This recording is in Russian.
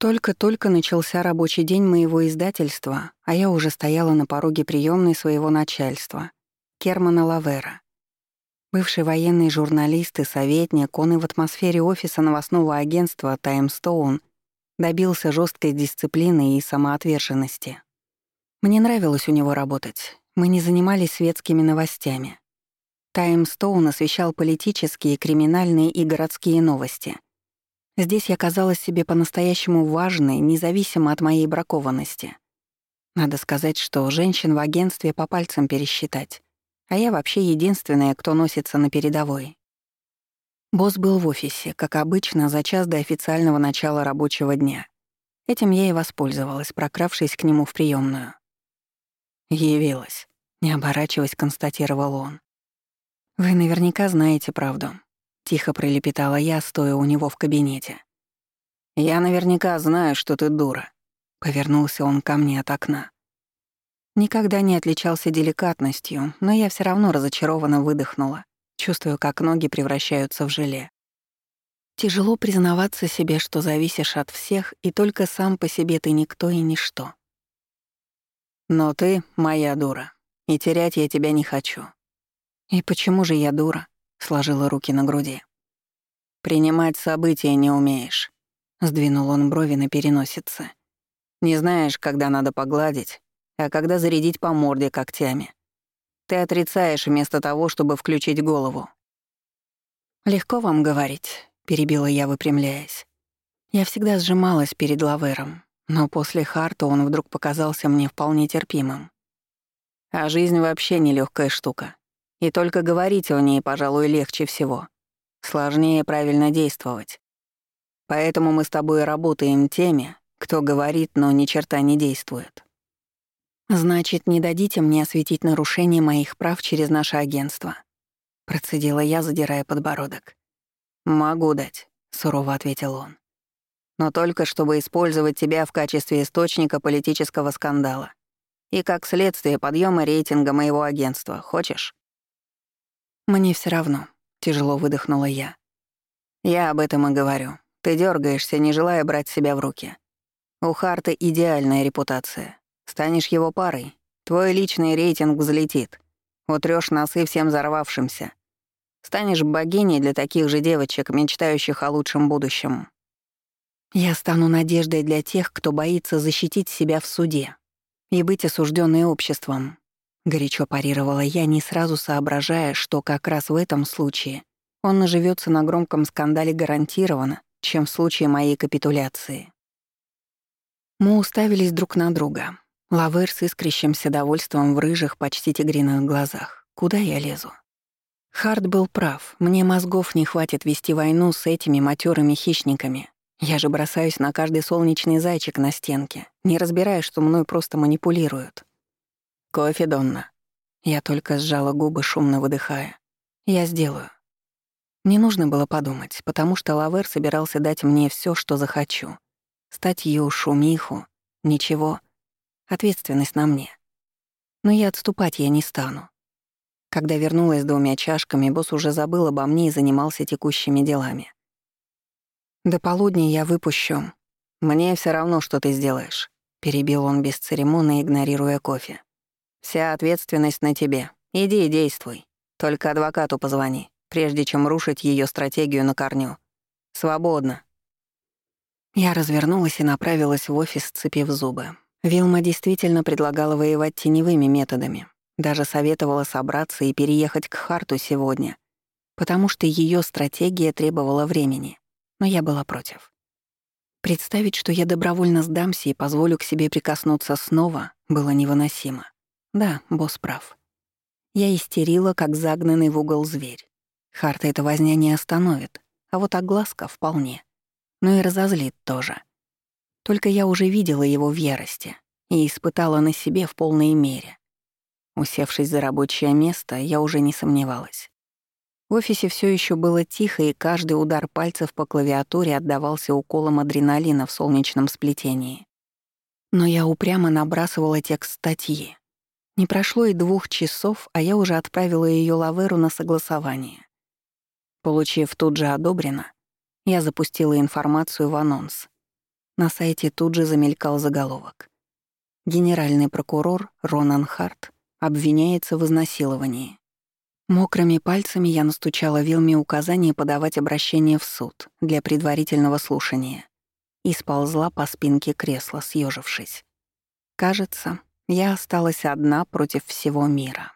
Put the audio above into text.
Только-только начался рабочий день моего издательства, а я уже стояла на пороге приемной своего начальства, Кермана Лавера. Бывший военный журналист и советник, он и в атмосфере офиса новостного агентства «Таймстоун» добился жесткой дисциплины и самоотверженности. Мне нравилось у него работать. Мы не занимались светскими новостями. «Таймстоун» освещал политические, криминальные и городские новости — Здесь я казалась себе по-настоящему важной, независимо от моей бракованности. Надо сказать, что женщин в агентстве по пальцам пересчитать, а я вообще единственная, кто носится на передовой. Босс был в офисе, как обычно, за час до официального начала рабочего дня. Этим я и воспользовалась, прокравшись к нему в приемную. «Явилась», — не оборачиваясь, констатировал он. «Вы наверняка знаете правду. Тихо пролепетала я, стоя у него в кабинете. «Я наверняка знаю, что ты дура», — повернулся он ко мне от окна. Никогда не отличался деликатностью, но я все равно разочарованно выдохнула, чувствуя, как ноги превращаются в желе. Тяжело признаваться себе, что зависишь от всех, и только сам по себе ты никто и ничто. Но ты моя дура, и терять я тебя не хочу. И почему же я дура? сложила руки на груди. «Принимать события не умеешь», — сдвинул он брови на переносице. «Не знаешь, когда надо погладить, а когда зарядить по морде когтями. Ты отрицаешь вместо того, чтобы включить голову». «Легко вам говорить», — перебила я, выпрямляясь. Я всегда сжималась перед Лавером, но после Харта он вдруг показался мне вполне терпимым. А жизнь вообще нелегкая штука. И только говорить о ней, пожалуй, легче всего. Сложнее правильно действовать. Поэтому мы с тобой работаем теми, кто говорит, но ни черта не действует. Значит, не дадите мне осветить нарушение моих прав через наше агентство. Процедила я, задирая подбородок. «Могу дать», — сурово ответил он. «Но только чтобы использовать тебя в качестве источника политического скандала и как следствие подъема рейтинга моего агентства. Хочешь?» «Мне все равно», — тяжело выдохнула я. «Я об этом и говорю. Ты дергаешься, не желая брать себя в руки. У Харта идеальная репутация. Станешь его парой, твой личный рейтинг взлетит. Утрёшь носы всем взорвавшимся. Станешь богиней для таких же девочек, мечтающих о лучшем будущем. Я стану надеждой для тех, кто боится защитить себя в суде и быть осужденной обществом, Горячо парировала я, не сразу соображая, что как раз в этом случае он наживется на громком скандале гарантированно, чем в случае моей капитуляции. Мы уставились друг на друга. Лавер с искрящимся довольством в рыжих, почти тигриных глазах. Куда я лезу? Харт был прав. Мне мозгов не хватит вести войну с этими матерыми хищниками. Я же бросаюсь на каждый солнечный зайчик на стенке, не разбирая, что мной просто манипулируют. «Кофе, Донна». Я только сжала губы, шумно выдыхая. «Я сделаю». Мне нужно было подумать, потому что Лавер собирался дать мне все, что захочу. Статью, шумиху, ничего. Ответственность на мне. Но и отступать я не стану. Когда вернулась с двумя чашками, босс уже забыл обо мне и занимался текущими делами. «До полудня я выпущу. Мне все равно, что ты сделаешь», — перебил он без церемонно, игнорируя кофе. Вся ответственность на тебе. Иди и действуй. Только адвокату позвони, прежде чем рушить ее стратегию на корню. Свободно. Я развернулась и направилась в офис, сцепив зубы. Вилма действительно предлагала воевать теневыми методами. Даже советовала собраться и переехать к Харту сегодня, потому что ее стратегия требовала времени. Но я была против. Представить, что я добровольно сдамся и позволю к себе прикоснуться снова, было невыносимо. Да, босс прав. Я истерила, как загнанный в угол зверь. Харта эта возня не остановит, а вот огласка вполне. Но и разозлит тоже. Только я уже видела его в ярости и испытала на себе в полной мере. Усевшись за рабочее место, я уже не сомневалась. В офисе все еще было тихо, и каждый удар пальцев по клавиатуре отдавался уколом адреналина в солнечном сплетении. Но я упрямо набрасывала текст статьи, не прошло и двух часов, а я уже отправила ее Лаверу на согласование. Получив тут же одобрено, я запустила информацию в анонс. На сайте тут же замелькал заголовок. Генеральный прокурор Ронан Харт обвиняется в изнасиловании. Мокрыми пальцами я настучала вилме указание подавать обращение в суд для предварительного слушания и сползла по спинке кресла, съежившись. Кажется, я осталась одна против всего мира.